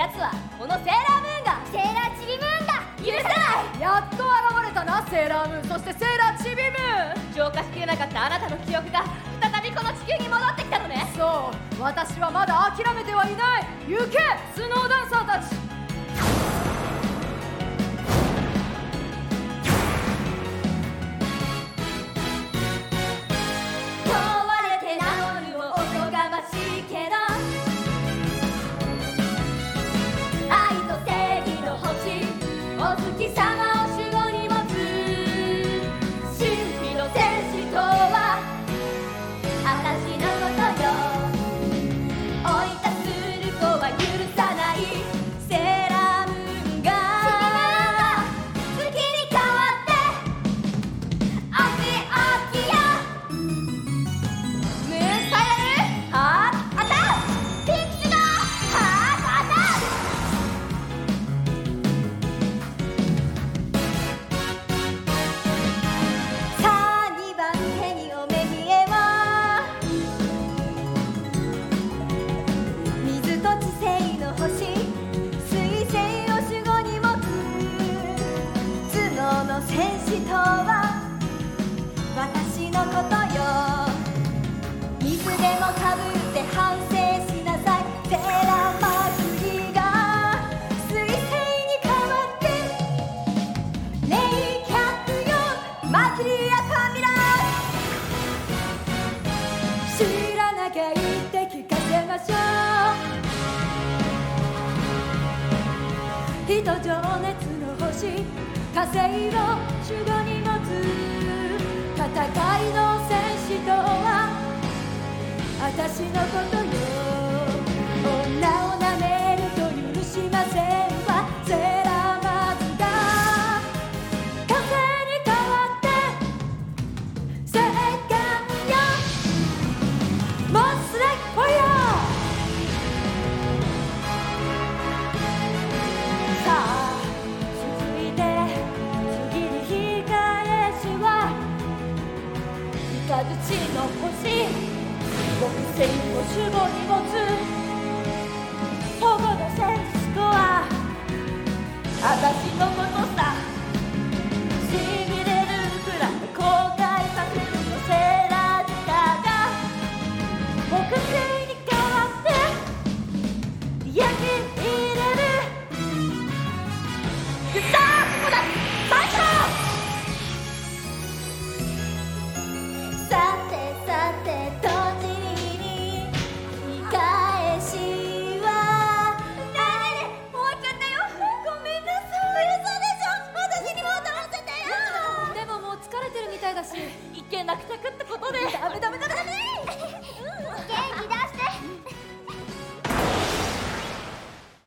奴はこのセーラームーンがセーラーチビムーンが許さない。やっと現れたなセーラームーン。そしてセーラーチビムーン。浄化しきれなかったあなたの記憶が再びこの地球に戻ってきたのね。そう。私はまだ諦めてはいない。行けスノーダンサーたち。かましょう。人情熱の星火星を守護に持つ戦いの戦士土の星。6055に持つ